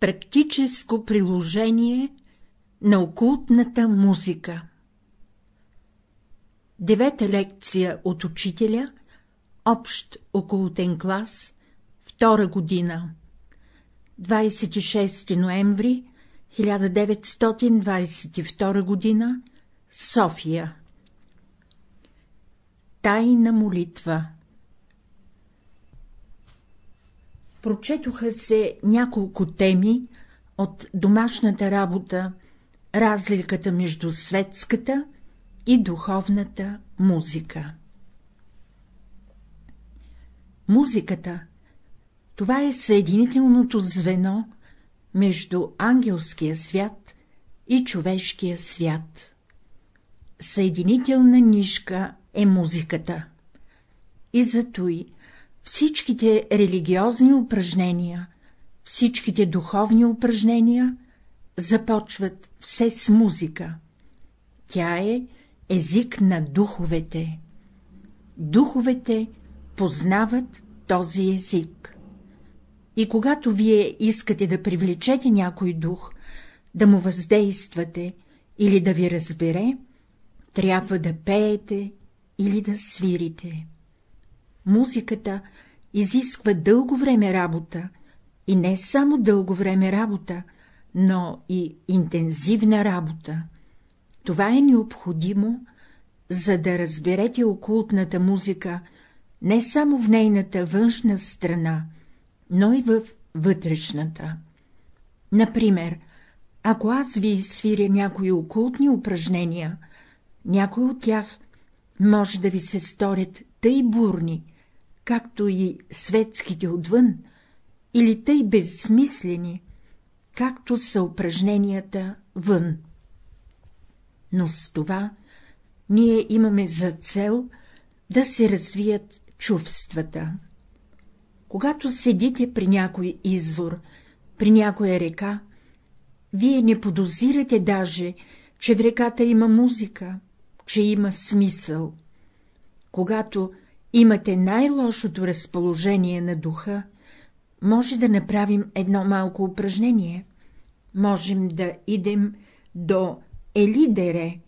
Практическо приложение на окултната музика. Девета лекция от учителя, общ окултен клас, втора година, 26 ноември 1922 година, София. Тайна молитва Прочетоха се няколко теми от домашната работа, разликата между светската и духовната музика. Музиката — това е съединителното звено между ангелския свят и човешкия свят. Съединителна нишка е музиката. И зато и всичките религиозни упражнения, всичките духовни упражнения започват все с музика. Тя е език на духовете. Духовете познават този език. И когато вие искате да привлечете някой дух, да му въздействате или да ви разбере, трябва да пеете или да свирите. Музиката изисква дълго време работа, и не само дълго време работа, но и интензивна работа. Това е необходимо, за да разберете окултната музика не само в нейната външна страна, но и в вътрешната. Например, ако аз ви свиря някои окултни упражнения, някои от тях може да ви се сторят тъй бурни, както и светските отвън, или тъй безсмислени, както са упражненията вън. Но с това ние имаме за цел да се развият чувствата. Когато седите при някой извор, при някоя река, вие не подозирате даже, че в реката има музика, че има смисъл. Когато имате най-лошото разположение на духа, може да направим едно малко упражнение. Можем да идем до Елидере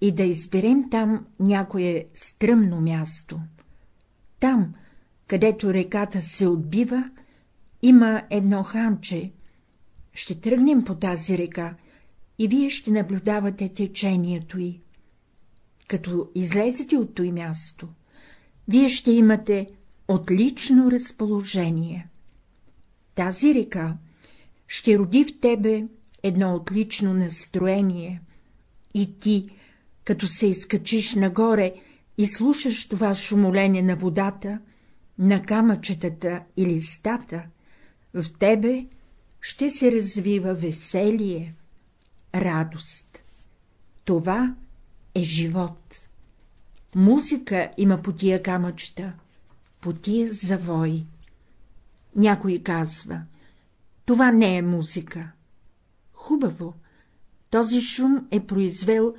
и да изберем там някое стръмно място. Там, където реката се отбива, има едно ханче. Ще тръгнем по тази река и вие ще наблюдавате течението й. Като излезете от той място, вие ще имате отлично разположение. Тази река ще роди в тебе едно отлично настроение и ти, като се изкачиш нагоре и слушаш това шумоление на водата, на камъчетата и листата, в тебе ще се развива веселие, радост. Това е живот. Музика има по тия камъчета, по тия завои. Някой казва, това не е музика. Хубаво, този шум е произвел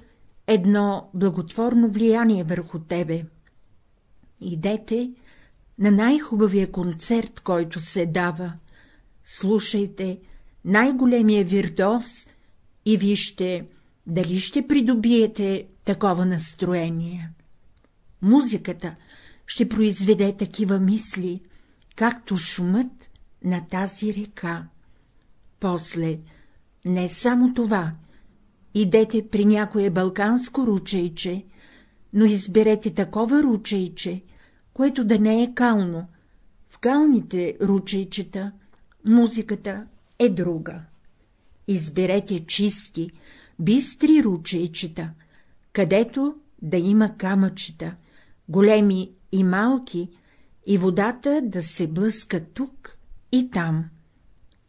едно благотворно влияние върху тебе. Идете на най-хубавия концерт, който се дава, слушайте най-големия виртуоз и вижте, дали ще придобиете такова настроение музиката ще произведе такива мисли, както шумът на тази река. После, не само това, идете при някое балканско ручейче, но изберете такова ручейче, което да не е кално. В калните ручейчета музиката е друга. Изберете чисти, бистри ручейчета, където да има камъчета, големи и малки, и водата да се блъска тук и там.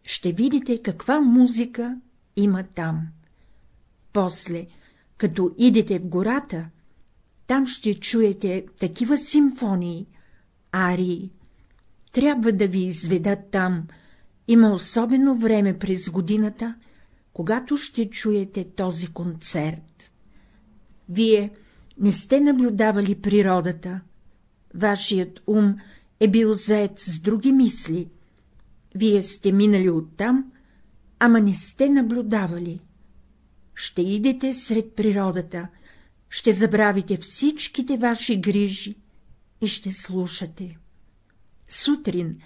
Ще видите каква музика има там. После, като идете в гората, там ще чуете такива симфонии, арии. Трябва да ви изведат там, има особено време през годината, когато ще чуете този концерт. Вие не сте наблюдавали природата, вашият ум е бил заед с други мисли, вие сте минали оттам ама не сте наблюдавали. Ще идете сред природата, ще забравите всичките ваши грижи и ще слушате. Сутрин,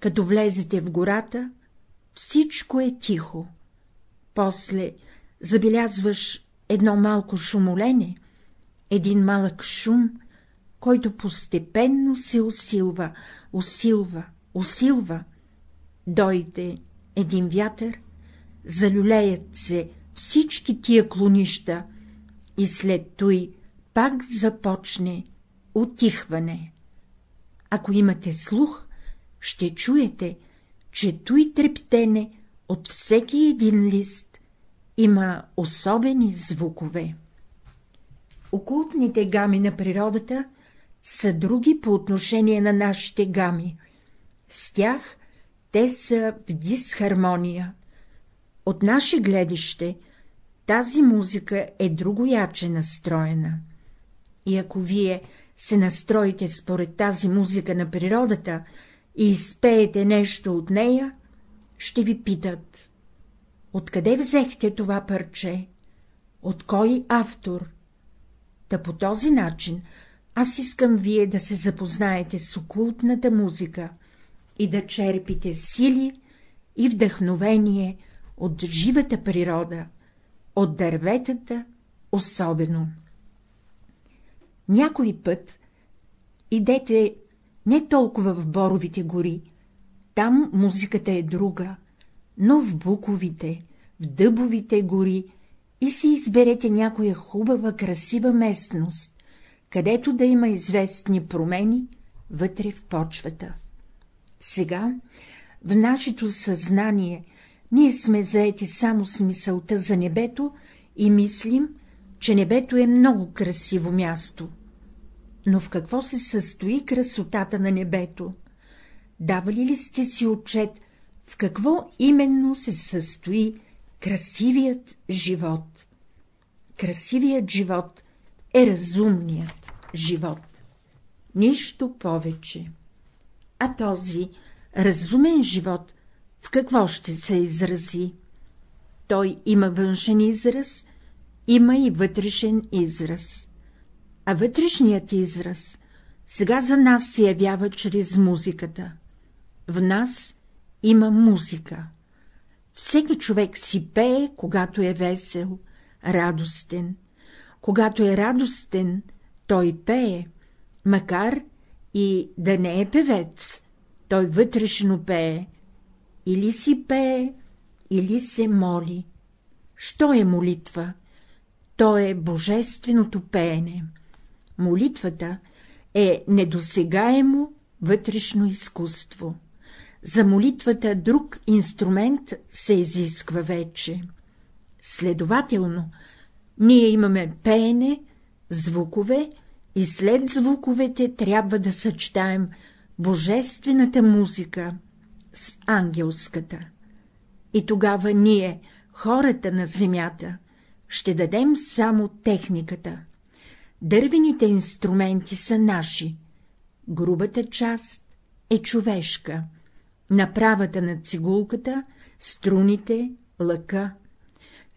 като влезете в гората, всичко е тихо. После забелязваш едно малко шумолене, един малък шум, който постепенно се усилва, усилва, усилва. Дойде един вятър, залюлеят се всички тия клонища и след той пак започне отихване. Ако имате слух, ще чуете, че той трептене от всеки един лист има особени звукове. Окултните гами на природата са други по отношение на нашите гами. С тях те са в дисхармония. От наше гледище тази музика е другояче настроена. И ако вие се настроите според тази музика на природата и изпеете нещо от нея, ще ви питат — откъде взехте това парче? От кой автор? Та по този начин аз искам вие да се запознаете с окултната музика и да черпите сили и вдъхновение от живата природа, от дърветата особено. Някой път идете не толкова в боровите гори, там музиката е друга, но в буковите, в дъбовите гори и си изберете някоя хубава, красива местност, където да има известни промени вътре в почвата. Сега, в нашето съзнание, ние сме заети само с мисълта за небето и мислим, че небето е много красиво място. Но в какво се състои красотата на небето? Давали ли сте си отчет, в какво именно се състои красивият живот? Красивият живот е разумният живот. Нищо повече. А този разумен живот в какво ще се изрази? Той има външен израз, има и вътрешен израз. А вътрешният израз сега за нас се явява чрез музиката. В нас има музика. Всеки човек си пее, когато е весел, радостен. Когато е радостен, той пее, макар и да не е певец, той вътрешно пее. Или си пее, или се моли. Що е молитва? То е божественото пеене. Молитвата е недосегаемо вътрешно изкуство. За молитвата друг инструмент се изисква вече. Следователно, ние имаме пеене, звукове и след звуковете трябва да съчетаем божествената музика с ангелската. И тогава ние, хората на земята, ще дадем само техниката. Дървените инструменти са наши, грубата част е човешка, направата на цигулката, струните, лъка.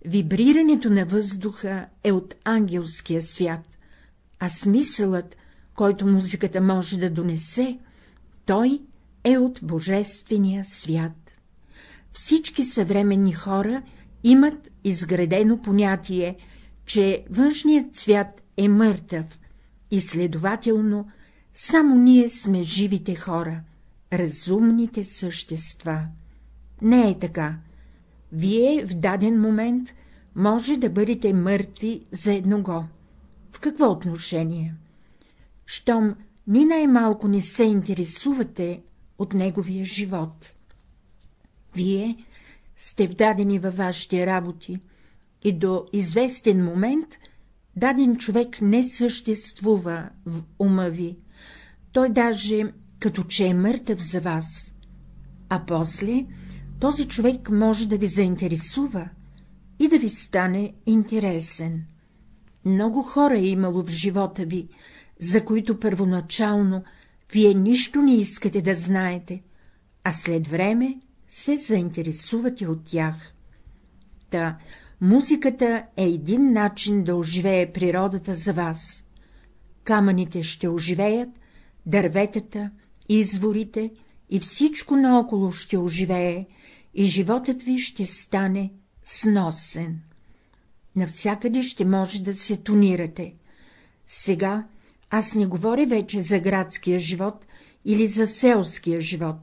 Вибрирането на въздуха е от ангелския свят, а смисълът, който музиката може да донесе, той е от божествения свят. Всички съвременни хора имат изградено понятие, че външният свят е мъртъв и следователно само ние сме живите хора, разумните същества. Не е така. Вие в даден момент може да бъдете мъртви за едного. В какво отношение? Щом ни най-малко не се интересувате от неговия живот. Вие сте вдадени във вашите работи и до известен момент даден човек не съществува в ума ви, той даже като че е мъртъв за вас, а после този човек може да ви заинтересува и да ви стане интересен. Много хора е имало в живота ви, за които първоначално вие нищо не искате да знаете, а след време се заинтересувате от тях. Та, музиката е един начин да оживее природата за вас. Камъните ще оживеят, дърветата, изворите и всичко наоколо ще оживее, и животът ви ще стане сносен. Навсякъде ще може да се тонирате. Сега аз не говоря вече за градския живот или за селския живот.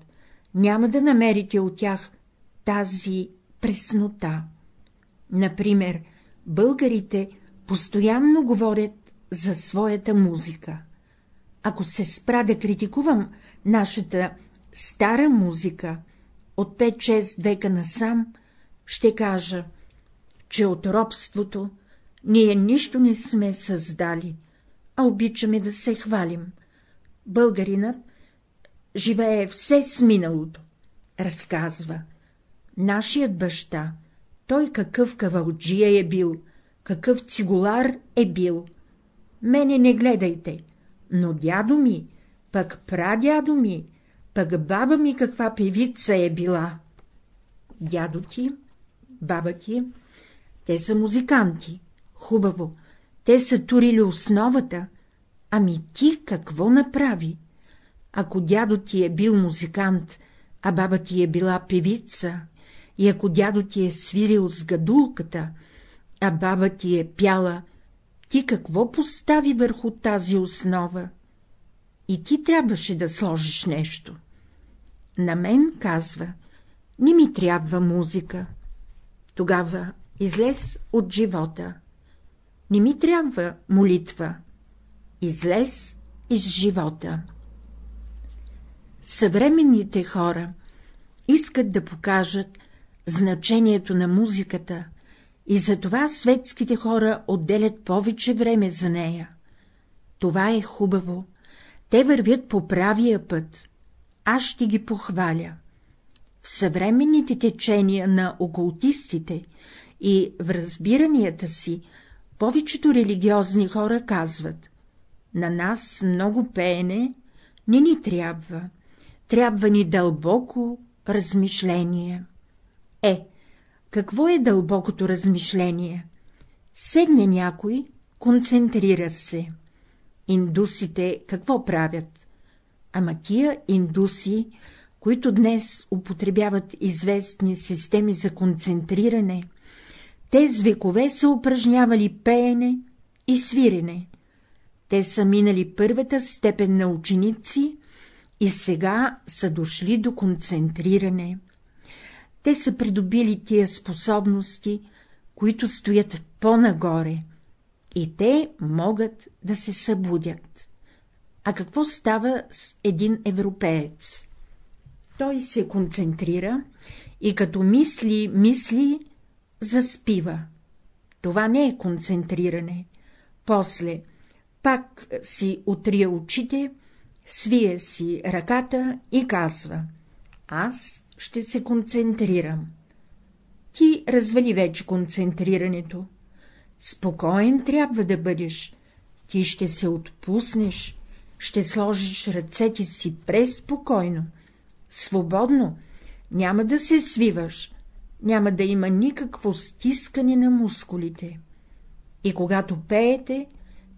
Няма да намерите от тях тази преснота. Например, българите постоянно говорят за своята музика. Ако се спра да критикувам нашата стара музика от 5-6 века насам, ще кажа, че от робството ние нищо не сме създали, а обичаме да се хвалим. Българинът живее все с миналото, разказва. Нашият баща, той какъв кавалджия е бил, какъв цигулар е бил. Мене не гледайте, но дядо ми, пък прадядо ми, пък баба ми каква певица е била. Дядо ти, баба ти, те са музиканти, хубаво, те са турили основата, ами ти какво направи? Ако дядо ти е бил музикант, а баба ти е била певица, и ако дядо ти е свирил с гадулката, а баба ти е пяла, ти какво постави върху тази основа? И ти трябваше да сложиш нещо. На мен казва, не ми трябва музика. Тогава излез от живота. Не ми трябва молитва. Излез из живота. Съвременните хора искат да покажат значението на музиката и затова светските хора отделят повече време за нея. Това е хубаво. Те вървят по правия път. Аз ще ги похваля. В съвременните течения на окултистите и в разбиранията си повечето религиозни хора казват — на нас много пеене не ни трябва, трябва ни дълбоко размишление. Е, какво е дълбокото размишление? Седне някой, концентрира се. Индусите какво правят? Ама тия индуси, които днес употребяват известни системи за концентриране, те с векове са упражнявали пеене и свирене. Те са минали първата степен на ученици и сега са дошли до концентриране. Те са придобили тия способности, които стоят по-нагоре, и те могат да се събудят. А какво става с един европеец? Той се концентрира и като мисли, мисли, заспива. Това не е концентриране. После пак си отрия очите, свие си ръката и казва — аз ще се концентрирам. Ти развали вече концентрирането. Спокоен трябва да бъдеш. Ти ще се отпуснеш, ще сложиш ръцете си преспокойно, свободно, няма да се свиваш, няма да има никакво стискане на мускулите. И когато пеете,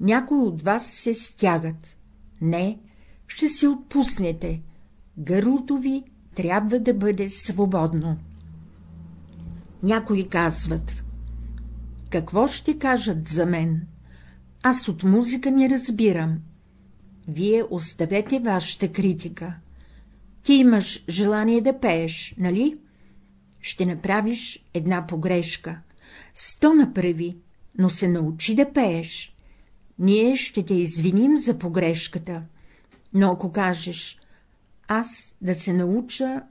някои от вас се стягат. Не, ще се отпуснете, гърлото ви трябва да бъде свободно. Някои казват, какво ще кажат за мен? Аз от музика не разбирам. Вие оставете вашата критика. Ти имаш желание да пееш, нали? Ще направиш една погрешка. Сто направи, но се научи да пееш. Ние ще те извиним за погрешката. Но ако кажеш, аз да се науча,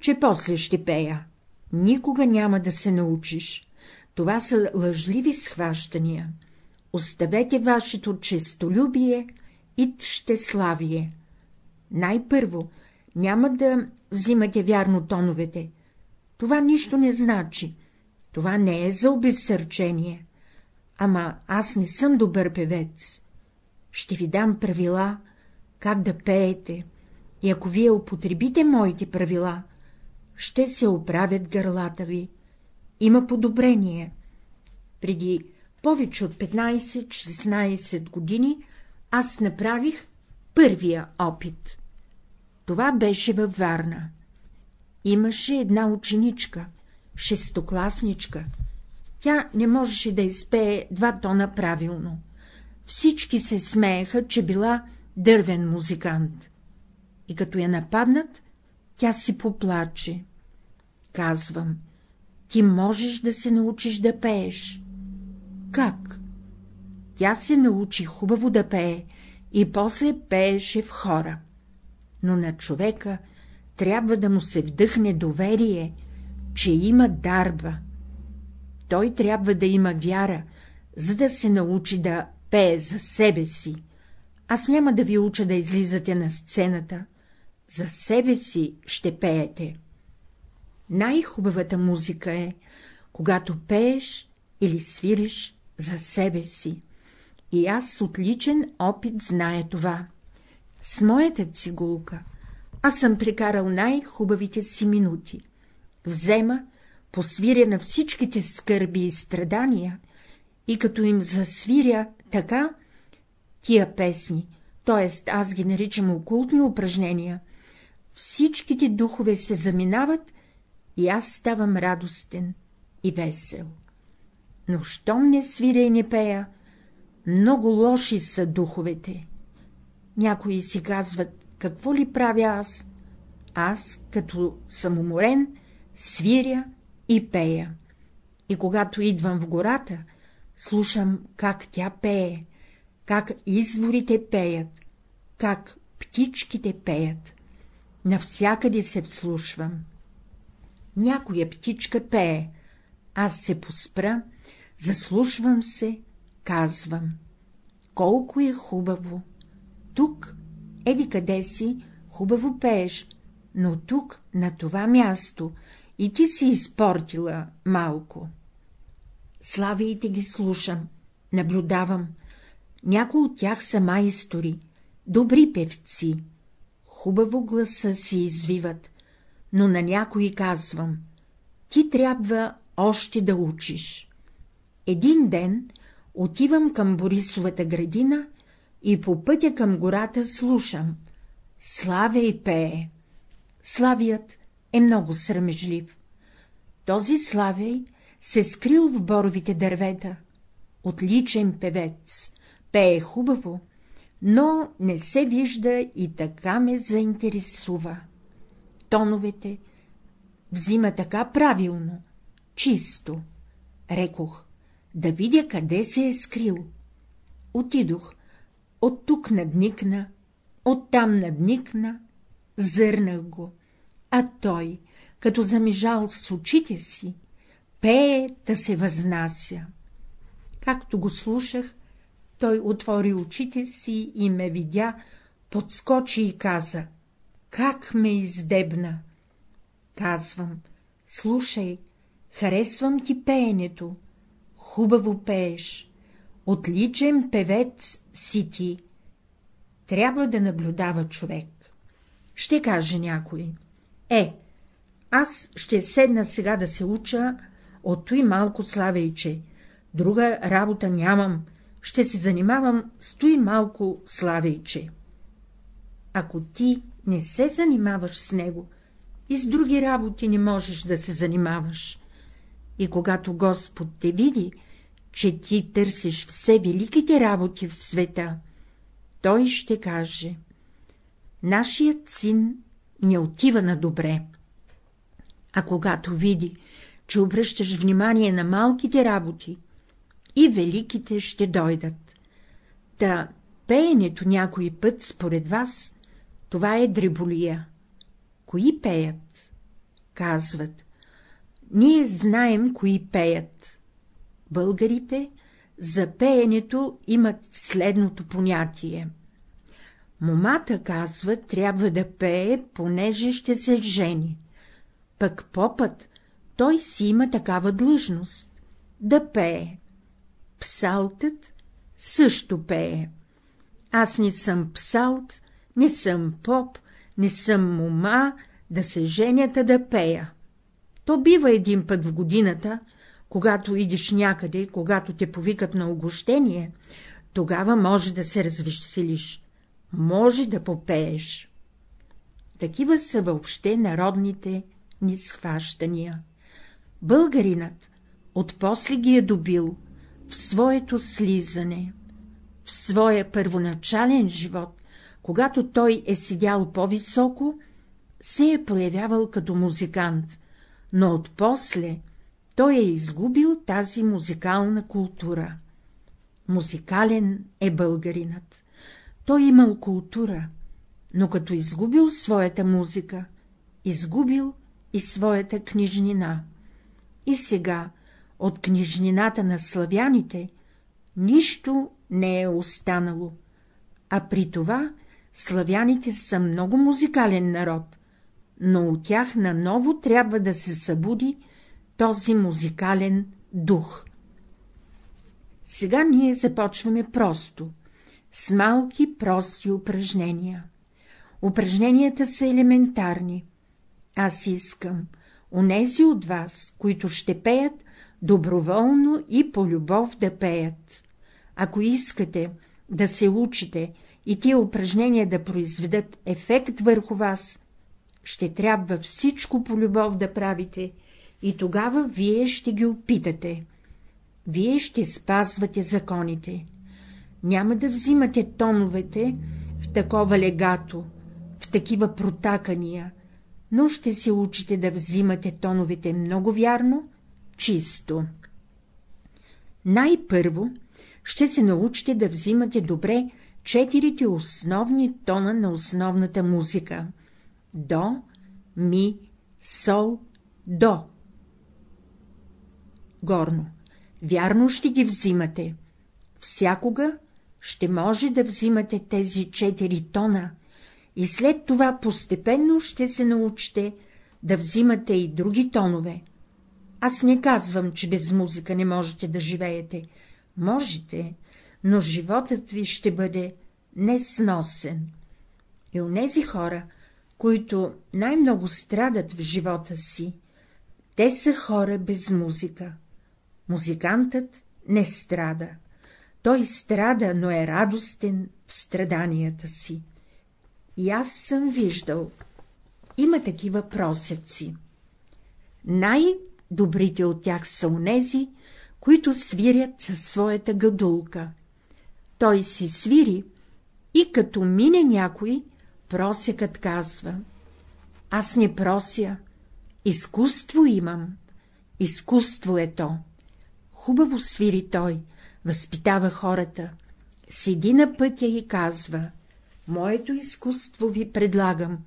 че после ще пея. Никога няма да се научиш. Това са лъжливи схващания. Оставете вашето честолюбие и щеславие. Най-първо, няма да взимате вярно тоновете. Това нищо не значи. Това не е за обезсърчение. Ама аз не съм добър певец. Ще ви дам правила, как да пеете, и ако вие употребите моите правила, ще се оправят гърлата ви. Има подобрение. Преди повече от 15-16 години аз направих първия опит. Това беше във Варна. Имаше една ученичка, шестокласничка. Тя не можеше да изпее два тона правилно. Всички се смееха, че била дървен музикант. И като я нападнат, тя си поплаче. Казвам, ти можеш да се научиш да пееш. Как? Тя се научи хубаво да пее и после пееше в хора. Но на човека трябва да му се вдъхне доверие, че има дарба. Той трябва да има вяра, за да се научи да пее за себе си. Аз няма да ви уча да излизате на сцената, за себе си ще пеете. Най-хубавата музика е, когато пееш или свириш за себе си. И аз с отличен опит зная това. С моята цигулка аз съм прекарал най-хубавите си минути. Взема, посвиря на всичките скърби и страдания, и като им засвиря така, тия песни, т.е. аз ги наричам окултни упражнения, всичките духове се заминават и аз ставам радостен и весел. Но щом не свиря и не пея, много лоши са духовете. Някои си казват, какво ли правя аз? Аз, като съм уморен, свиря и пея. И когато идвам в гората, слушам как тя пее, как изворите пеят, как птичките пеят. Навсякъде се вслушвам. Някоя птичка пее, аз се поспра, заслушвам се, казвам. Колко е хубаво! Тук, еди къде си, хубаво пееш, но тук, на това място, и ти си изпортила малко. Славиите ги слушам, наблюдавам. Някои от тях са майстори, добри певци. Хубаво гласа си извиват, но на някои казвам — ти трябва още да учиш. Един ден отивам към Борисовата градина и по пътя към гората слушам — Славя и пее. Славият е много срамежлив. Този Славей се скрил в боровите дървета. Отличен певец, пее хубаво, но не се вижда и така ме заинтересува. Тоновете взима така правилно, чисто. Рекох, да видя къде се е скрил. Отидох, от тук надникна, оттам надникна, зърнах го, а той, като замижал с очите си, пее да се възнася. Както го слушах, той отвори очите си и ме видя, подскочи и каза — как ме издебна! Казвам — слушай, харесвам ти пеенето, хубаво пееш, отличен певец си ти. Трябва да наблюдава човек. Ще каже някой. Е, аз ще седна сега да се уча от той малко славейче, друга работа нямам, ще се занимавам с той малко славейче. Ако ти не се занимаваш с него, и с други работи не можеш да се занимаваш. И когато Господ те види, че ти търсиш все великите работи в света, той ще каже — нашият син не отива на добре. А когато види, че обръщаш внимание на малките работи, и великите ще дойдат. Та пеенето някой път, според вас, това е дреболия. Кои пеят? Казват. Ние знаем, кои пеят. Българите за пеенето имат следното понятие. Момата, казва, трябва да пее, понеже ще се жени. Пък попът, той си има такава длъжност — да пее. Псалтът също пее. Аз не съм псалт, не съм поп, не съм мома, да се женята да пея. То бива един път в годината, когато идиш някъде, когато те повикат на огощение, тогава може да се развеселиш, може да попееш. Такива са въобще народните ни схващания. Българинът отпосле ги е добил в своето слизане, в своя първоначален живот, когато той е седял по-високо, се е проявявал като музикант, но отпосле той е изгубил тази музикална култура. Музикален е българинът. Той имал култура, но като изгубил своята музика, изгубил и своята книжнина. И сега от книжнината на славяните нищо не е останало, а при това славяните са много музикален народ, но от тях наново трябва да се събуди този музикален дух. Сега ние започваме просто, с малки прости упражнения. Упражненията са елементарни. Аз искам, онези от вас, които ще пеят, доброволно и по любов да пеят. Ако искате да се учите и тия упражнения да произведат ефект върху вас, ще трябва всичко по любов да правите и тогава вие ще ги опитате. Вие ще спазвате законите. Няма да взимате тоновете в такова легато, в такива протакания, но ще се учите да взимате тоновете много вярно, чисто. Най-първо ще се научите да взимате добре четирите основни тона на основната музика — до, ми, сол, до. Горно. Вярно ще ги взимате. Всякога ще може да взимате тези четири тона и след това постепенно ще се научите да взимате и други тонове. Аз не казвам, че без музика не можете да живеете. Можете, но животът ви ще бъде несносен. И онези хора, които най-много страдат в живота си, те са хора без музика. Музикантът не страда. Той страда, но е радостен в страданията си. И аз съм виждал. Има такива просеци. Най-добрите от тях са онези, които свирят със своята гадулка. Той си свири и като мине някой, просекът казва — аз не прося, изкуство имам, изкуство е то. Хубаво свири той, възпитава хората, седи на пътя и казва — моето изкуство ви предлагам,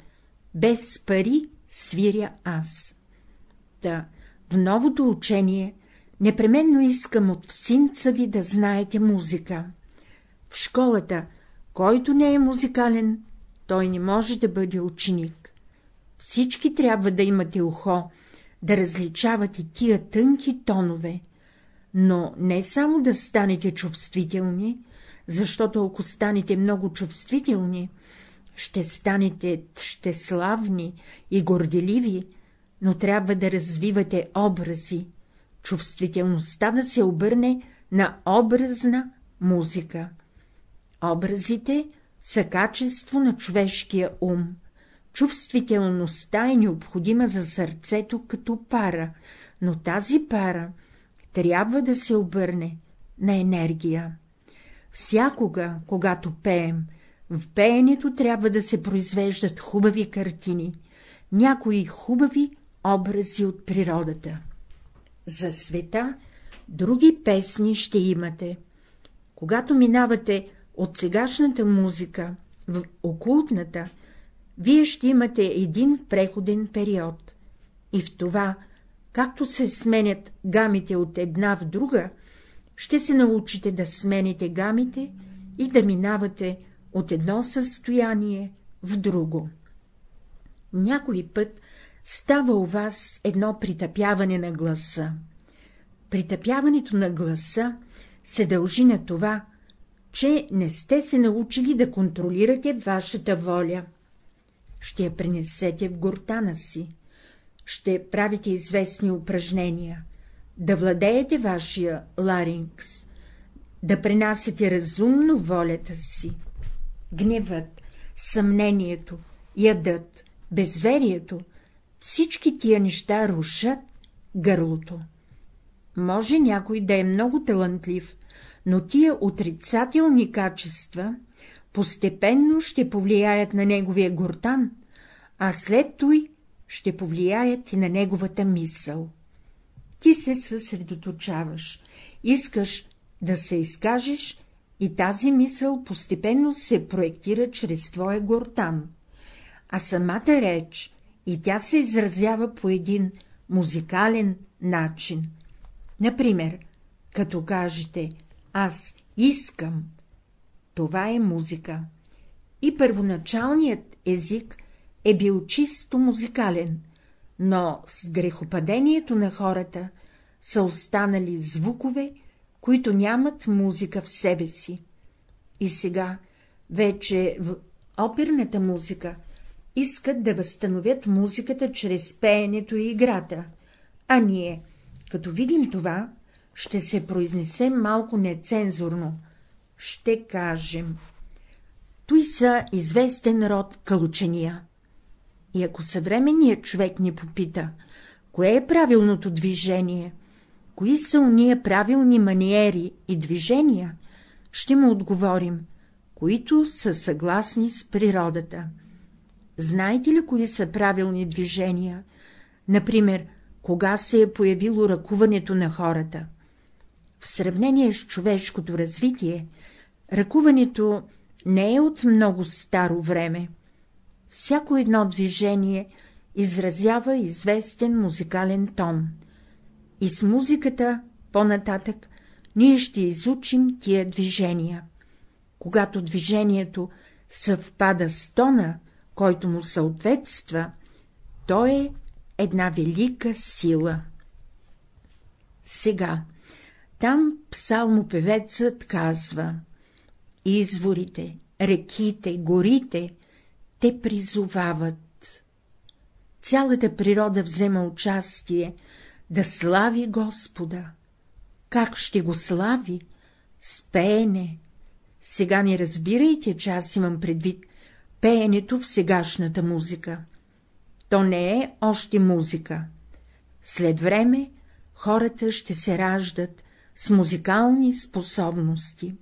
без пари свиря аз. Та, в новото учение непременно искам от всинца ви да знаете музика. В школата, който не е музикален, той не може да бъде ученик. Всички трябва да имате ухо, да различавате тия тънки тонове, но не само да станете чувствителни, защото ако станете много чувствителни, ще станете щеславни и горделиви, но трябва да развивате образи, чувствителността да се обърне на образна музика. Образите са качество на човешкия ум. Чувствителността е необходима за сърцето като пара, но тази пара трябва да се обърне на енергия. Всякога, когато пеем, в пеенето трябва да се произвеждат хубави картини, някои хубави образи от природата. За света други песни ще имате. Когато минавате от сегашната музика в окултната, вие ще имате един преходен период. И в това, както се сменят гамите от една в друга, ще се научите да смените гамите и да минавате от едно състояние в друго. Някой път става у вас едно притъпяване на гласа. Притъпяването на гласа се дължи на това, че не сте се научили да контролирате вашата воля. Ще я принесете в гортана си. ще правите известни упражнения, да владеете вашия ларингс, да пренасяте разумно волята си. Гневът, съмнението, ядът, безверието, всички тия неща рушат гърлото. Може някой да е много талантлив, но тия отрицателни качества постепенно ще повлияят на неговия гортан, а след той ще повлияят и на неговата мисъл. Ти се съсредоточаваш, искаш да се изкажеш и тази мисъл постепенно се проектира чрез твоя гортан, а самата реч и тя се изразява по един музикален начин. Например, като кажете «Аз искам», това е музика. И първоначалният език е бил чисто музикален, но с грехопадението на хората са останали звукове, които нямат музика в себе си. И сега, вече в оперната музика, искат да възстановят музиката чрез пеенето и играта, а ние, като видим това, ще се произнесем малко нецензурно, ще кажем. Той са известен род калучения. И ако съвременният човек ни попита, кое е правилното движение, кои са уния правилни маниери и движения, ще му отговорим, които са съгласни с природата. Знаете ли, кои са правилни движения? Например, кога се е появило ръкуването на хората? В сравнение с човешкото развитие, ръкуването не е от много старо време. Всяко едно движение изразява известен музикален тон. И с музиката, по-нататък, ние ще изучим тия движения. Когато движението съвпада с тона, който му съответства, то е една велика сила. Сега, там псалмопевецът казва — изворите, реките, горите, те призовават. Цялата природа взема участие да слави Господа. Как ще го слави? С пеене. Сега не разбирайте, че аз имам предвид пеенето в сегашната музика. То не е още музика. След време хората ще се раждат с музикални способности.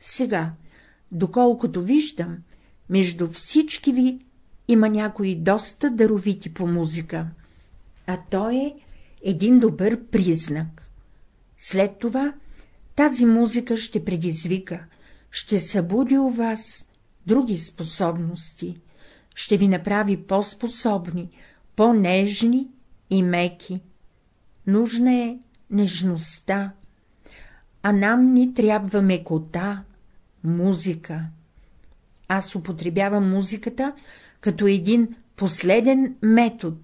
Сега, доколкото виждам, между всички ви има някои доста даровити по музика, а то е един добър признак. След това тази музика ще предизвика, ще събуди у вас други способности, ще ви направи по-способни, по-нежни и меки. Нужна е нежността, а нам ни трябва мекота, музика. Аз употребявам музиката като един последен метод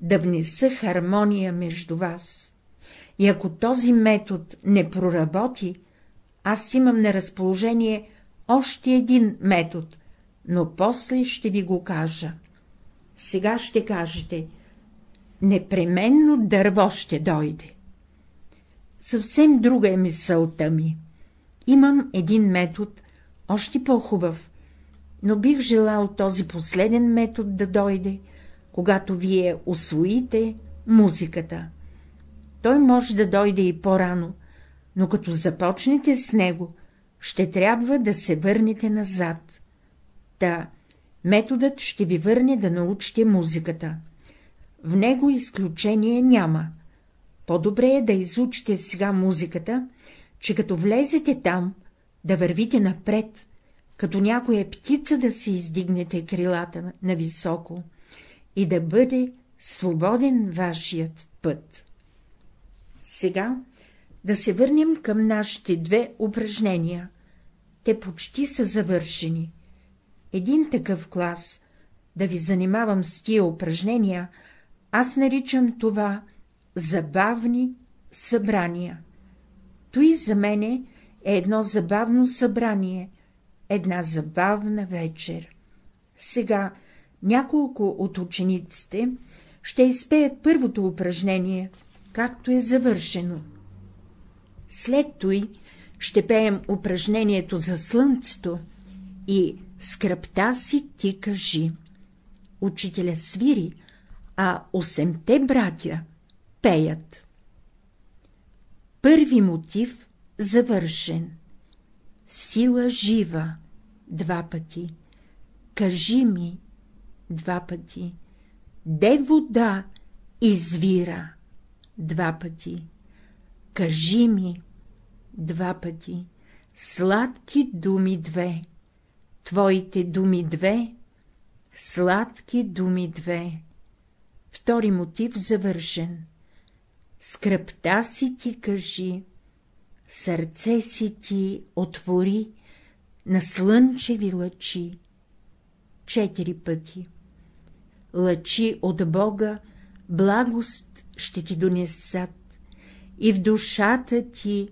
да внеса хармония между вас. И ако този метод не проработи, аз имам на разположение още един метод, но после ще ви го кажа. Сега ще кажете, непременно дърво ще дойде. Съвсем друга е мисълта ми. Имам един метод, още по-хубав, но бих желал този последен метод да дойде, когато вие освоите музиката. Той може да дойде и по-рано, но като започнете с него, ще трябва да се върнете назад. Та, методът ще ви върне да научите музиката. В него изключение няма. По-добре е да изучите сега музиката, че като влезете там, да вървите напред, като някоя птица да се издигнете крилата на високо и да бъде свободен вашият път. Сега да се върнем към нашите две упражнения. Те почти са завършени. Един такъв клас, да ви занимавам с тия упражнения, аз наричам това забавни събрания. Той за мене е едно забавно събрание, една забавна вечер. Сега няколко от учениците ще изпеят първото упражнение, както е завършено. След той ще пеем упражнението за слънцето и скръпта си ти кажи. Учителя свири, а осемте братя пеят. Първи мотив завършен. Сила жива два пъти. Кажи ми два пъти. Де вода извира два пъти. Кажи ми два пъти. Сладки думи две. Твоите думи две. Сладки думи две. Втори мотив завършен. Скръпта си ти кажи, сърце си ти отвори на слънчеви лъчи. Четири пъти. Лъчи от Бога, благост ще ти донесат, и в душата ти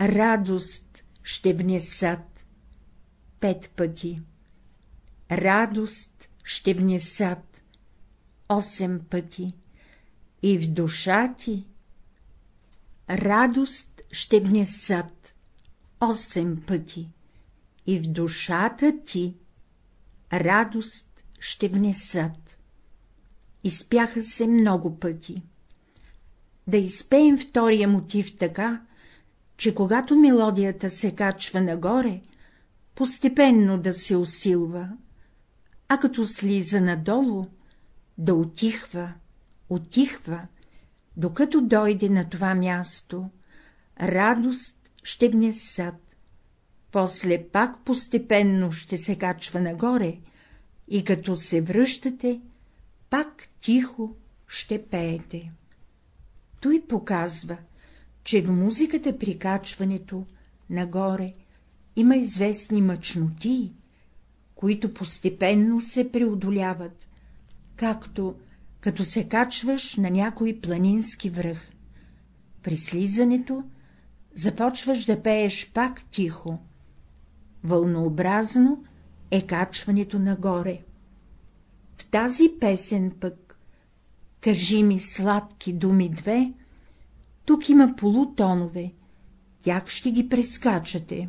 радост ще внесат. Пет пъти. Радост ще внесат. Осем пъти. И в душа ти радост ще внесат осем пъти и в душата ти радост ще внесат. Изпяха се много пъти. Да изпеем втория мотив така, че когато мелодията се качва нагоре, постепенно да се усилва, а като слиза надолу, да отихва, отихва, докато дойде на това място, радост ще внесат, после пак постепенно ще се качва нагоре и като се връщате, пак тихо ще пеете. Той показва, че в музиката при качването нагоре има известни мъчноти, които постепенно се преодоляват, както като се качваш на някой планински връх. При слизането започваш да пееш пак тихо. Вълнообразно е качването нагоре. В тази песен пък «Кажи ми сладки думи две», тук има полутонове, тях ще ги прескачате.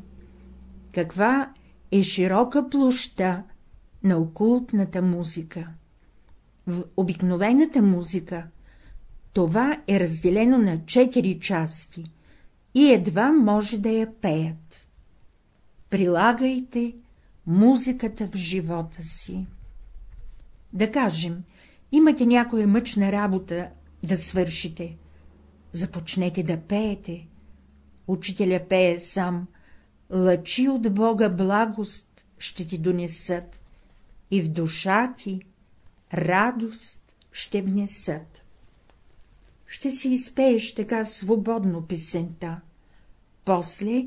Каква е широка площа на окултната музика? В обикновената музика това е разделено на четири части и едва може да я пеят. Прилагайте музиката в живота си. Да кажем, имате някоя мъчна работа да свършите. Започнете да пеете. Учителя пее сам. Лъчи от Бога благост ще ти донесат и в душа ти радост ще внесат. Ще си изпееш така свободно песента. После,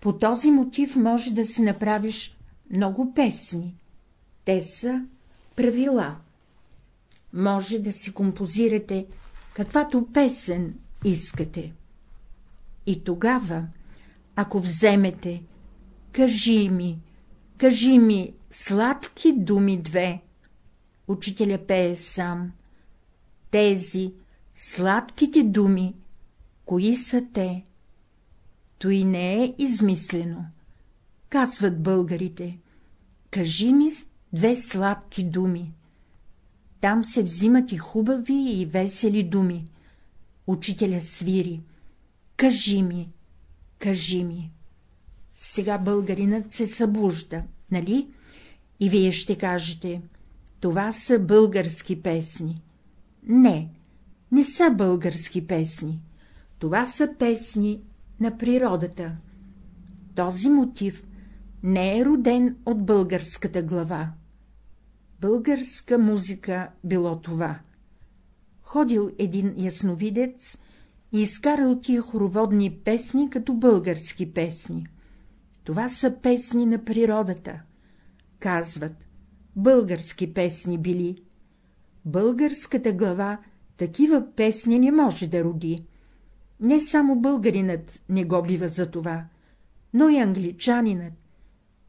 по този мотив може да си направиш много песни. Те са правила. Може да си композирате каквато песен искате. И тогава, ако вземете, кажи ми, кажи ми сладки думи две, учителя пее сам. Тези сладките думи, кои са те? Той не е измислено. Казват българите, кажи ми две сладки думи. Там се взимат и хубави и весели думи. Учителя свири. Кажи ми, кажи ми. Сега българинът се събужда, нали? И вие ще кажете, това са български песни. Не, не са български песни. Това са песни на природата. Този мотив не е роден от българската глава. Българска музика било това. Ходил един ясновидец и изкарал тия хороводни песни като български песни. Това са песни на природата. Казват, български песни били. Българската глава такива песни не може да роди. Не само българинът не го бива за това, но и англичанинът,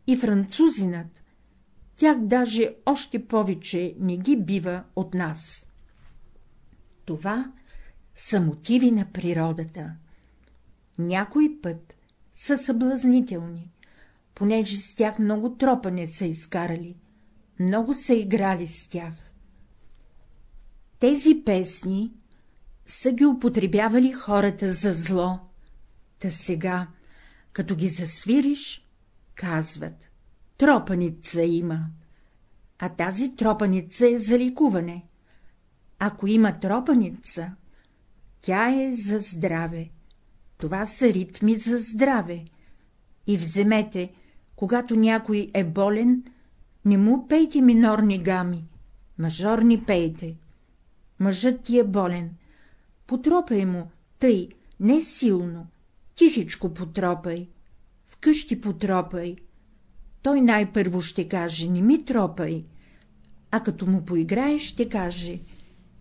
и французинът, тях даже още повече не ги бива от нас. Това са мотиви на природата. Някой път са съблазнителни, понеже с тях много тропа не са изкарали, много са играли с тях. Тези песни са ги употребявали хората за зло, та сега, като ги засвириш, казват — тропаница има, а тази тропаница е за ликуване. Ако има тропаница, тя е за здраве. Това са ритми за здраве. И вземете, когато някой е болен, не му пейте минорни гами, мажорни пейте. Мъжът ти е болен. Потропай му, тъй, не силно, тихичко потропай, вкъщи потропай. Той най-първо ще каже, не ми тропай, а като му поиграеш, ще каже,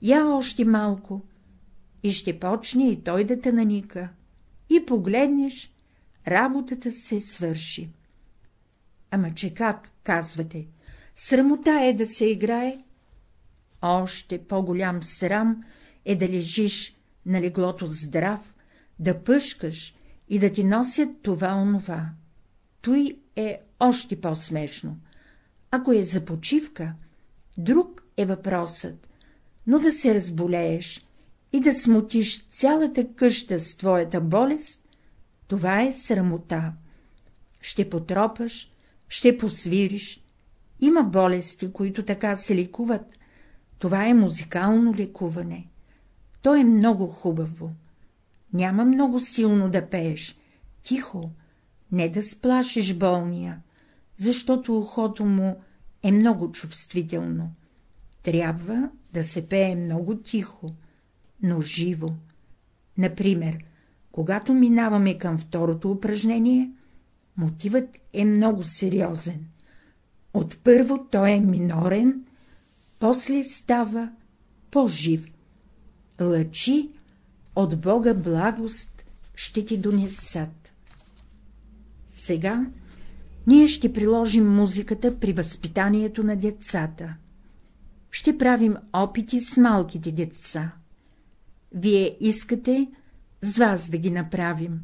я още малко, и ще почне и той да те наника, и погледнеш, работата се свърши. Ама че как, казвате, срамота е да се играе? Още по-голям срам е да лежиш на леглото здрав, да пъшкаш и да ти носят това-онова. Той е още по-смешно. Ако е за почивка, друг е въпросът, но да се разболееш и да смутиш цялата къща с твоята болест, това е срамота. Ще потропаш, ще посвириш. Има болести, които така се лекуват. Това е музикално лекуване. То е много хубаво. Няма много силно да пееш. Тихо, не да сплашиш болния, защото ухото му е много чувствително. Трябва да се пее много тихо, но живо. Например, когато минаваме към второто упражнение, мотивът е много сериозен. От първо той е минорен, после става по-жив. Лъчи от Бога благост ще ти донесат. Сега ние ще приложим музиката при възпитанието на децата. Ще правим опити с малките деца. Вие искате с вас да ги направим.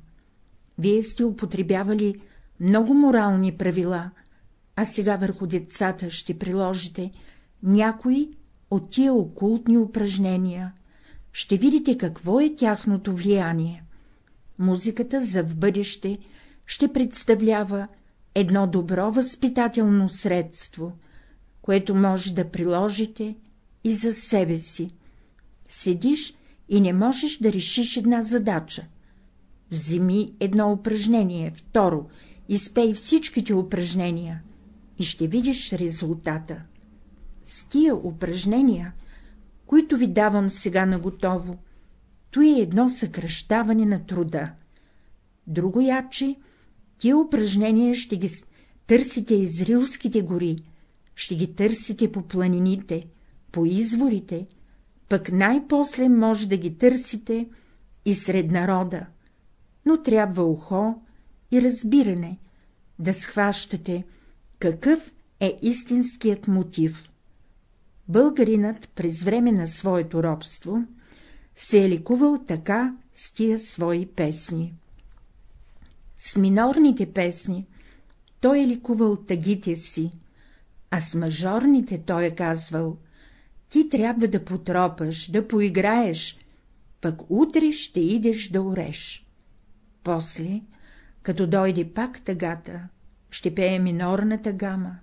Вие сте употребявали много морални правила, а сега върху децата ще приложите някои от тия окултни упражнения. Ще видите какво е тяхното влияние. Музиката за в бъдеще ще представлява едно добро възпитателно средство, което може да приложите и за себе си. Седиш и не можеш да решиш една задача. Вземи едно упражнение, второ, изпей всичките упражнения и ще видиш резултата. С тия упражнения, които ви давам сега на готово, то е едно съкръщаване на труда. Друго яче, тия упражнения ще ги търсите из Рилските гори, ще ги търсите по планините, по изворите, пък най-после може да ги търсите и сред народа, но трябва ухо и разбиране, да схващате какъв е истинският мотив. Българинът през време на своето робство се е ликувал така с тия свои песни. С минорните песни той е ликувал тъгите си, а с мажорните той е казвал ти трябва да потропаш, да поиграеш, пък утре ще идеш да ореш. После, като дойде пак тъгата, ще пее минорната гама,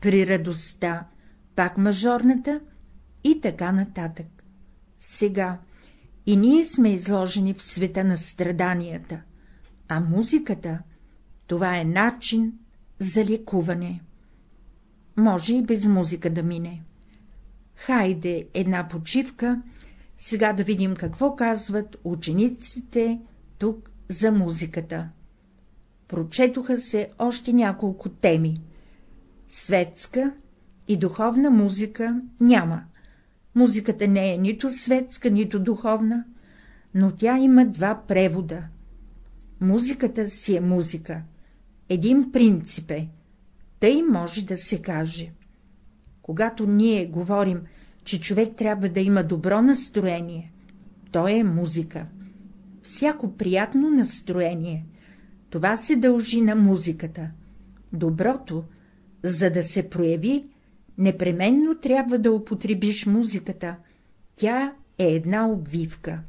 при радостта пак мажорната и така нататък. Сега и ние сме изложени в света на страданията, а музиката — това е начин за лекуване. Може и без музика да мине. Хайде една почивка, сега да видим какво казват учениците тук за музиката. Прочетоха се още няколко теми. Светска и духовна музика няма. Музиката не е нито светска, нито духовна, но тя има два превода. Музиката си е музика, един принцип е, тъй може да се каже. Когато ние говорим, че човек трябва да има добро настроение, то е музика. Всяко приятно настроение, това се дължи на музиката. Доброто, за да се прояви, непременно трябва да употребиш музиката, тя е една обвивка.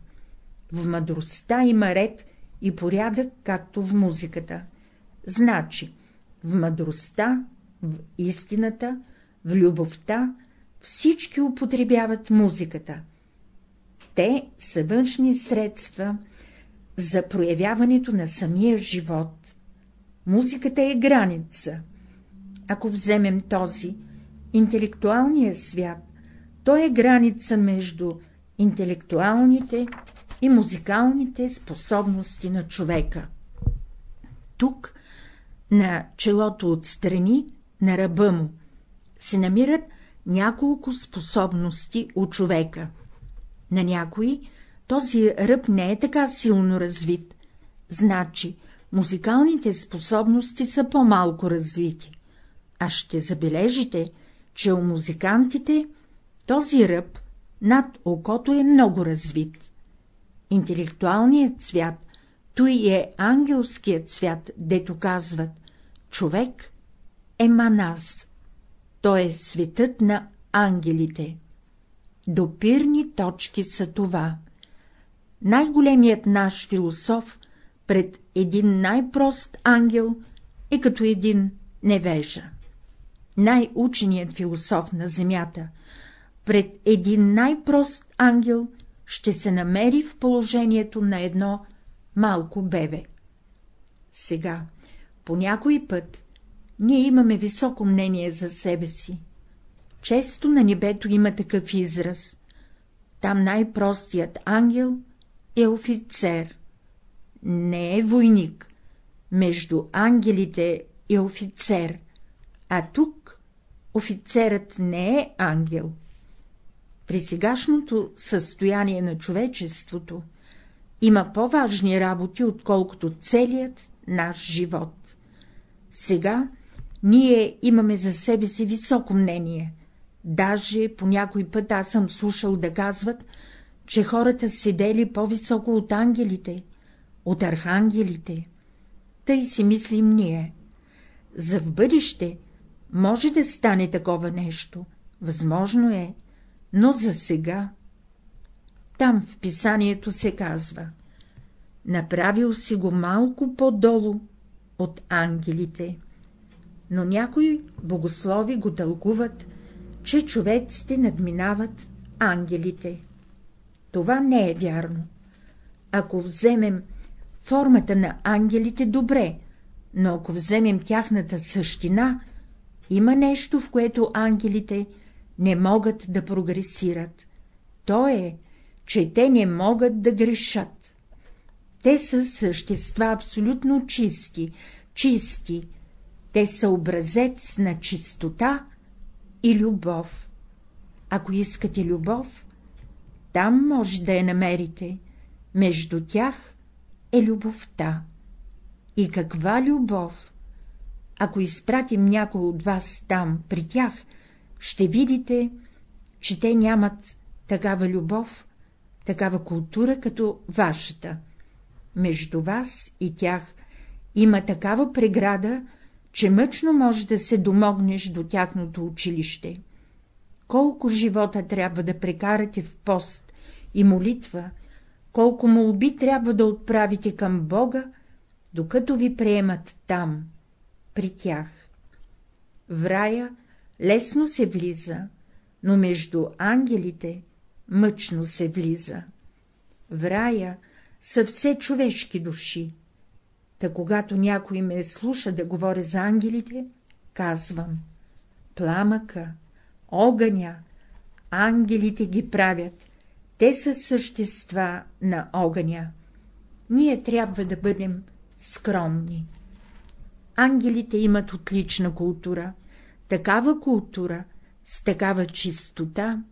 В мъдростта има ред и порядък, както в музиката. Значи, в мъдростта, в истината, в любовта всички употребяват музиката. Те са външни средства за проявяването на самия живот. Музиката е граница. Ако вземем този, интелектуалния свят, той е граница между интелектуалните и музикалните способности на човека. Тук, на челото отстрани, на ръба му, се намират няколко способности у човека. На някой този ръб не е така силно развит, значи музикалните способности са по-малко развити, а ще забележите, че у музикантите този ръб над окото е много развит. Интелектуалният цвят, той е ангелският цвят, дето казват, човек е манас, то е светът на ангелите. Допирни точки са това. Най-големият наш философ пред един най-прост ангел е като един невежа. Най-ученият философ на земята пред един най-прост ангел ще се намери в положението на едно малко бебе. Сега, по някой път, ние имаме високо мнение за себе си. Често на небето има такъв израз. Там най-простият ангел е офицер. Не е войник. Между ангелите е офицер, а тук офицерът не е ангел. При сегашното състояние на човечеството има по-важни работи, отколкото целият наш живот. Сега ние имаме за себе си високо мнение. Даже по някой път аз съм слушал да казват, че хората седели по-високо от ангелите, от архангелите. Тъй си мислим ние. За в бъдеще може да стане такова нещо, възможно е, но за сега. Там в писанието се казва — направил си го малко по-долу от ангелите, но някои богослови го тълкуват, че човеците надминават ангелите. Това не е вярно. Ако вземем формата на ангелите, добре, но ако вземем тяхната същина, има нещо, в което ангелите не могат да прогресират. То е, че те не могат да грешат. Те са същества абсолютно чисти, чисти, те са образец на чистота и любов. Ако искате любов, там може да я намерите, между тях е любовта. И каква любов? Ако изпратим някой от вас там, при тях, ще видите, че те нямат такава любов, такава култура, като вашата. Между вас и тях има такава преграда, че мъчно може да се домогнеш до тяхното училище. Колко живота трябва да прекарате в пост и молитва, колко молби трябва да отправите към Бога, докато ви приемат там, при тях. В рая лесно се влиза, но между ангелите мъчно се влиза. В рая са все човешки души. Та когато някой ме слуша да говоря за ангелите, казвам — пламъка, огъня, ангелите ги правят, те са същества на огъня. Ние трябва да бъдем скромни. Ангелите имат отлична култура, такава култура, с такава чистота,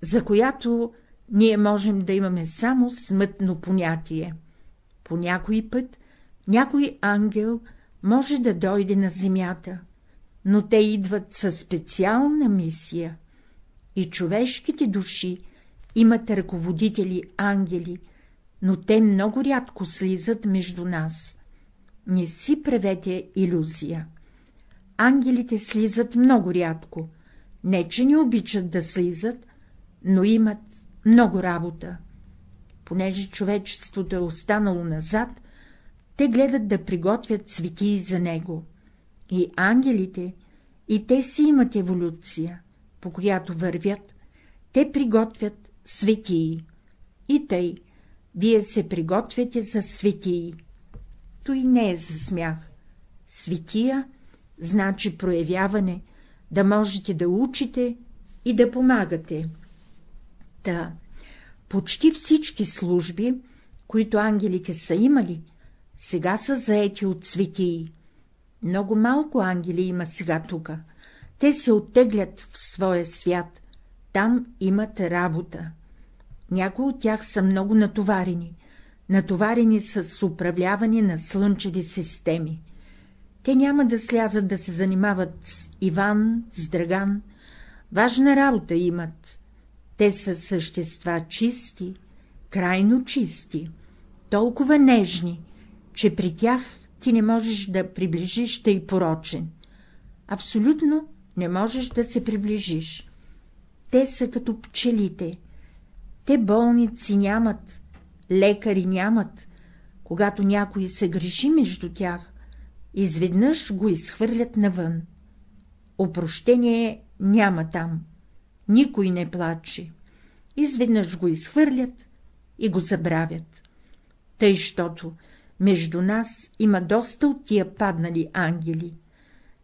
за която ние можем да имаме само смътно понятие. По някой път някой ангел може да дойде на земята, но те идват със специална мисия. И човешките души имат ръководители ангели, но те много рядко слизат между нас. Не си правете иллюзия. Ангелите слизат много рядко, не че не обичат да слизат, но имат много работа. Понеже човечеството е останало назад, те гледат да приготвят светии за него. И ангелите, и те си имат еволюция, по която вървят, те приготвят светии. И тъй, вие се приготвяте за светии. Той не е за смях. Светия значи проявяване, да можете да учите и да помагате. Та, почти всички служби, които ангелите са имали, сега са заети от светии. Много малко ангели има сега тука. Те се оттеглят в своя свят, там имат работа. Някои от тях са много натоварени, натоварени с управляване на слънчеви системи. Те няма да слязат да се занимават с Иван, с Драган. Важна работа имат. Те са същества чисти, крайно чисти, толкова нежни, че при тях ти не можеш да приближиш тъй порочен. Абсолютно не можеш да се приближиш. Те са като пчелите. Те болници нямат, лекари нямат. Когато някой се греши между тях, изведнъж го изхвърлят навън. Опрощение няма там. Никой не плаче. Изведнъж го изхвърлят и го забравят. Тъй, щото между нас има доста от тия паднали ангели.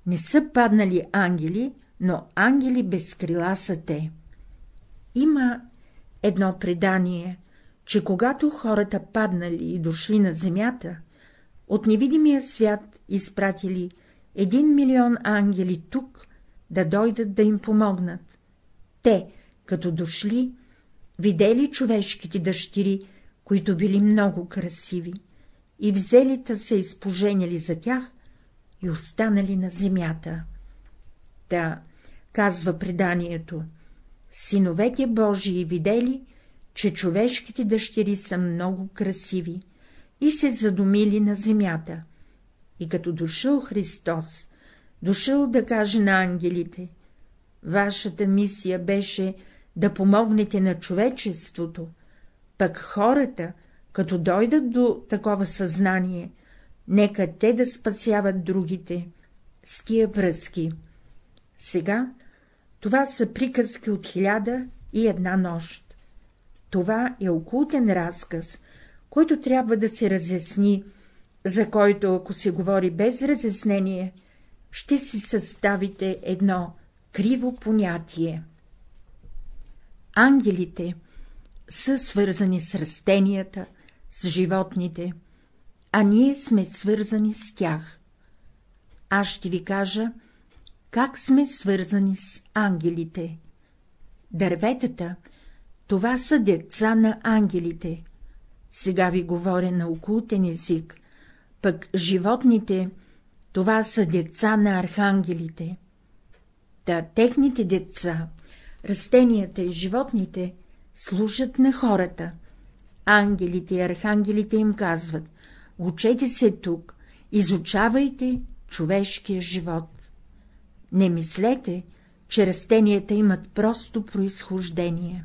Не са паднали ангели, но ангели без крила са те. Има едно предание, че когато хората паднали и дошли на земята, от невидимия свят изпратили един милион ангели тук, да дойдат да им помогнат. Те, като дошли, видели човешките дъщери, които били много красиви, и взелите се изпоженили за тях и останали на земята. Та, казва преданието, синовете Божии видели, че човешките дъщери са много красиви и се задумили на земята. И като дошъл Христос, дошъл да каже на ангелите, вашата мисия беше да помогнете на човечеството, пък хората, като дойдат до такова съзнание, нека те да спасяват другите с тия връзки. Сега това са приказки от хиляда и една нощ. Това е окултен разказ, който трябва да се разясни, за който, ако се говори без разяснение, ще си съставите едно криво понятие. Ангелите са свързани с растенията, с животните, а ние сме свързани с тях. Аз ще ви кажа, как сме свързани с ангелите. Дърветата — това са деца на ангелите. Сега ви говоря на окултен език, пък животните — това са деца на архангелите. Та техните деца, растенията и животните служат на хората. Ангелите и архангелите им казват — учете се тук, изучавайте човешкия живот. Не мислете, че растенията имат просто произхождение.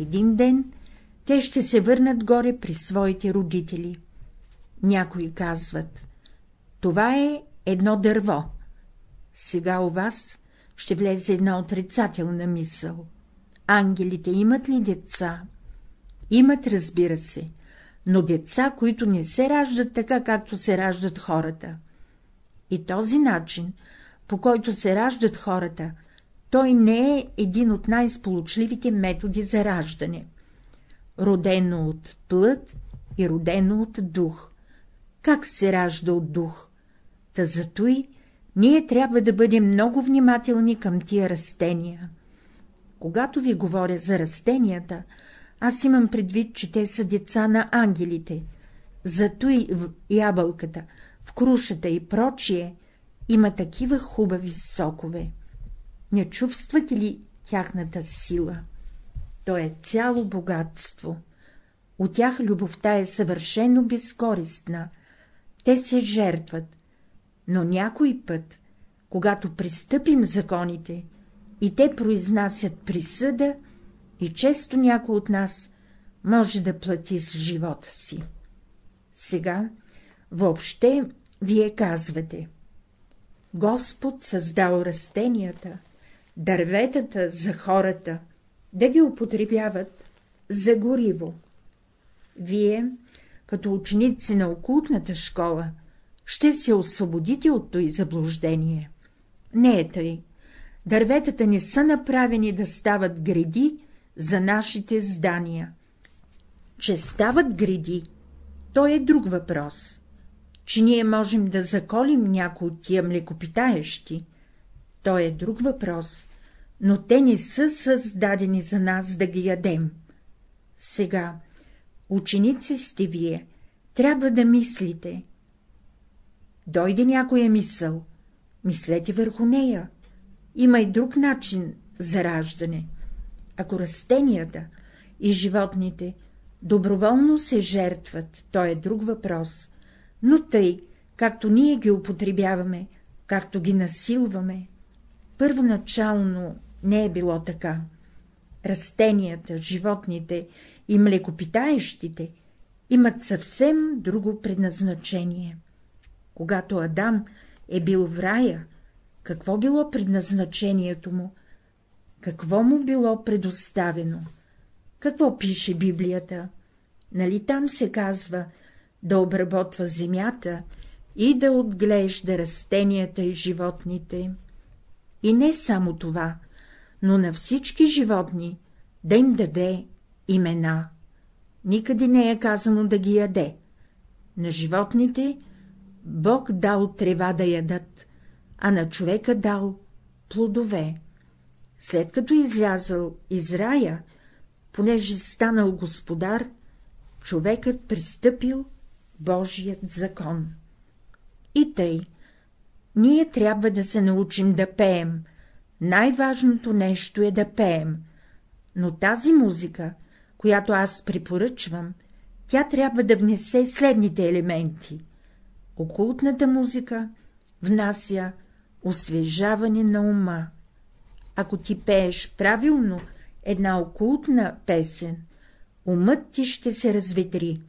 Един ден те ще се върнат горе при своите родители. Някои казват — това е едно дърво. Сега у вас ще влезе една отрицателна мисъл. Ангелите имат ли деца? Имат, разбира се, но деца, които не се раждат така, както се раждат хората. И този начин, по който се раждат хората, той не е един от най-сполучливите методи за раждане. Родено от плът и родено от дух. Как се ражда от дух? Та зато и ние трябва да бъдем много внимателни към тия растения. Когато ви говоря за растенията, аз имам предвид, че те са деца на ангелите. Зато и в ябълката, в крушата и прочие има такива хубави сокове. Не чувствате ли тяхната сила. То е цяло богатство. От тях любовта е съвършено безкористна. Те се жертват, но някой път, когато пристъпим законите, и те произнасят присъда, и често някой от нас може да плати с живота си. Сега, въобще, вие казвате — Господ създал растенията, дърветата за хората, да ги употребяват за гориво. Вие, като ученици на окултната школа, ще се освободите от той заблуждение. Не е тъй. Дърветата не са направени да стават гради за нашите здания. Че стават гради, то е друг въпрос. Че ние можем да заколим някои от тия млекопитаещи, то е друг въпрос, но те не са създадени за нас да ги ядем. Сега, ученици сте вие, трябва да мислите. Дойде някоя мисъл, мислете върху нея. Има и друг начин за раждане. Ако растенията и животните доброволно се жертват, то е друг въпрос, но тъй, както ние ги употребяваме, както ги насилваме, първоначално не е било така. Растенията, животните и млекопитаещите имат съвсем друго предназначение. Когато Адам е бил в рая, какво било предназначението му? Какво му било предоставено? Какво пише Библията? Нали там се казва да обработва земята и да отглежда растенията и животните? И не само това, но на всички животни да им даде имена. Никъде не е казано да ги яде. На животните Бог дал трева да ядат, а на човека дал плодове. След като излязъл из рая, понеже станал господар, човекът пристъпил Божият закон. И тъй, ние трябва да се научим да пеем. Най-важното нещо е да пеем, но тази музика, която аз препоръчвам, тя трябва да внесе следните елементи. Окултната музика внася освежаване на ума. Ако ти пееш правилно една окултна песен, умът ти ще се разветри.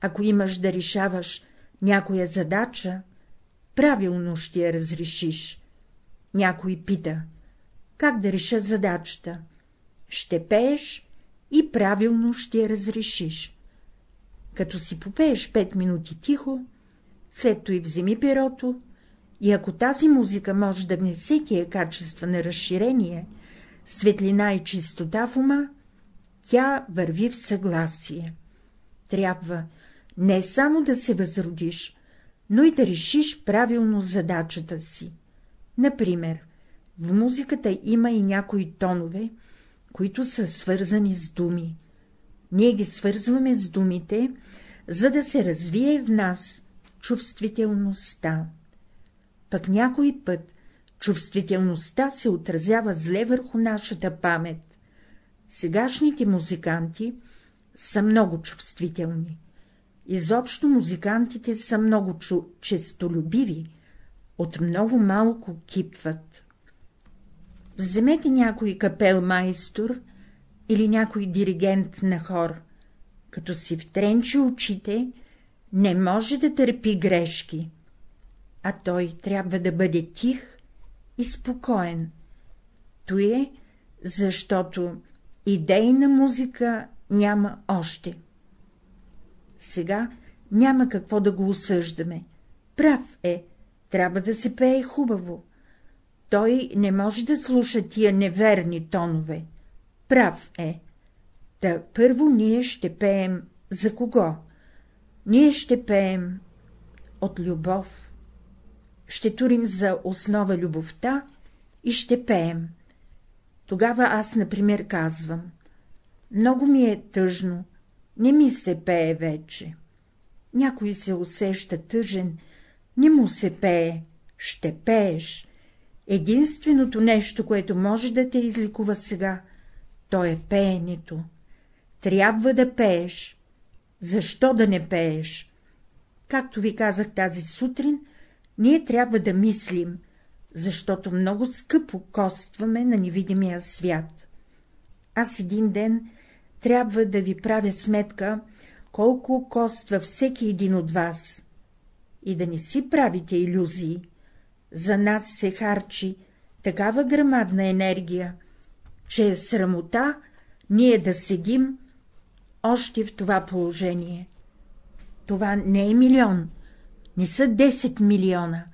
Ако имаш да решаваш някоя задача, правилно ще я разрешиш. Някой пита, как да реша задачата? Ще пееш и правилно ще я разрешиш. Като си попееш пет минути тихо, след и вземи перото, и ако тази музика може да внесе тия качества на разширение, светлина и чистота в ума, тя върви в съгласие. Трябва не само да се възродиш, но и да решиш правилно задачата си. Например, в музиката има и някои тонове, които са свързани с думи. Ние ги свързваме с думите, за да се развие в нас чувствителността. Пък някой път чувствителността се отразява зле върху нашата памет. Сегашните музиканти са много чувствителни. Изобщо музикантите са много чу... честолюбиви, от много малко кипват. Вземете някой капел майстор или някой диригент на хор, като си втренчи очите, не може да търпи грешки, а той трябва да бъде тих и спокоен. Той е, защото идейна музика няма още. Сега няма какво да го осъждаме. Прав е, трябва да се пее хубаво. Той не може да слуша тия неверни тонове. Прав е. Та първо ние ще пеем за кого? Ние ще пеем от любов. Ще турим за основа любовта и ще пеем. Тогава аз, например, казвам. Много ми е тъжно, не ми се пее вече. Някой се усеща тъжен, не му се пее, ще пееш. Единственото нещо, което може да те изликува сега, то е пеенето. Трябва да пееш. Защо да не пееш? Както ви казах тази сутрин, ние трябва да мислим, защото много скъпо костваме на невидимия свят. Аз един ден трябва да ви правя сметка, колко коства всеки един от вас. И да не си правите иллюзии. За нас се харчи такава грамадна енергия, че е срамота ние да седим още в това положение. Това не е милион, не са 10 милиона,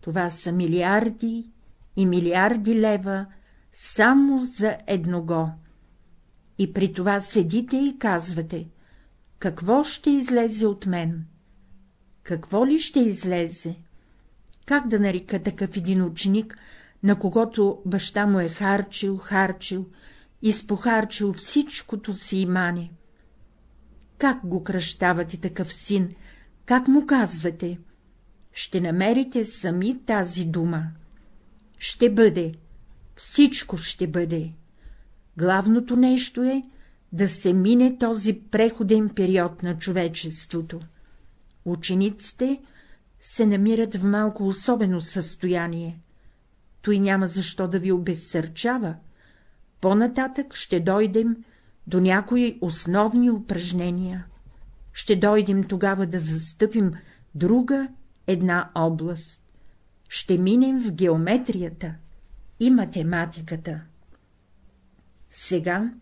това са милиарди и милиарди лева само за едного. И при това седите и казвате, какво ще излезе от мен? Какво ли ще излезе? Как да нарека такъв един ученик, на когото баща му е харчил, харчил, изпохарчил всичкото си имане? Как го кръщавате такъв син, как му казвате? Ще намерите сами тази дума. Ще бъде, всичко ще бъде. Главното нещо е да се мине този преходен период на човечеството. Учениците се намират в малко особено състояние. Той няма защо да ви обезсърчава. По-нататък ще дойдем до някои основни упражнения. Ще дойдем тогава да застъпим друга една област. Ще минем в геометрията и математиката. Сега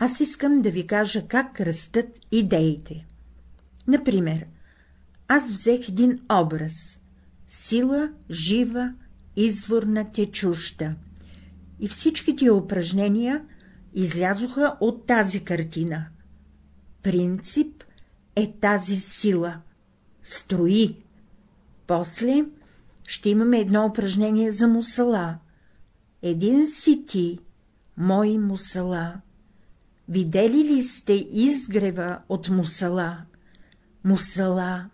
аз искам да ви кажа как растат идеите. Например, аз взех един образ — сила, жива, изворна, течуща. И всички тия упражнения излязоха от тази картина. Принцип е тази сила. Строи. После ще имаме едно упражнение за мусала. Един си ти, мой мусала. Видели ли сте изгрева от мусала? Мусала,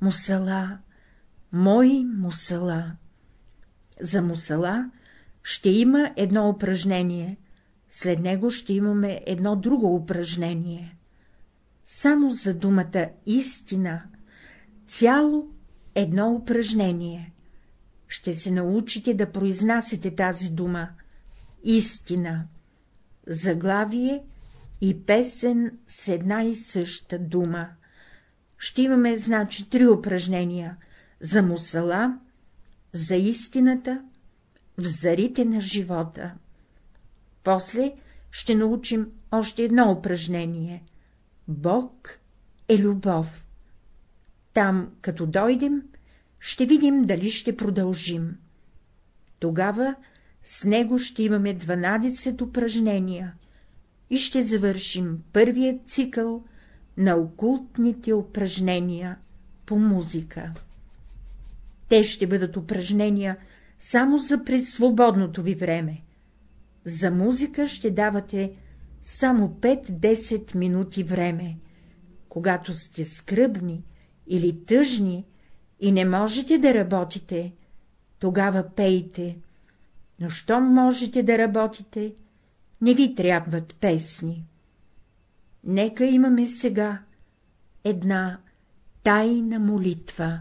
мусала, мой мусала. За мусала ще има едно упражнение, след него ще имаме едно друго упражнение. Само за думата истина, цяло едно упражнение. Ще се научите да произнасяте тази дума — истина, заглавие и песен с една и съща дума. Ще имаме, значи, три упражнения — за мусала, за истината, в зарите на живота. После ще научим още едно упражнение — Бог е любов. Там, като дойдем, ще видим дали ще продължим. Тогава с него ще имаме 12 упражнения и ще завършим първият цикъл на окултните упражнения по музика. Те ще бъдат упражнения само за през свободното ви време. За музика ще давате само 5-10 минути време, когато сте скръбни или тъжни и не можете да работите, тогава пейте, но щом можете да работите, не ви трябват песни. Нека имаме сега една тайна молитва.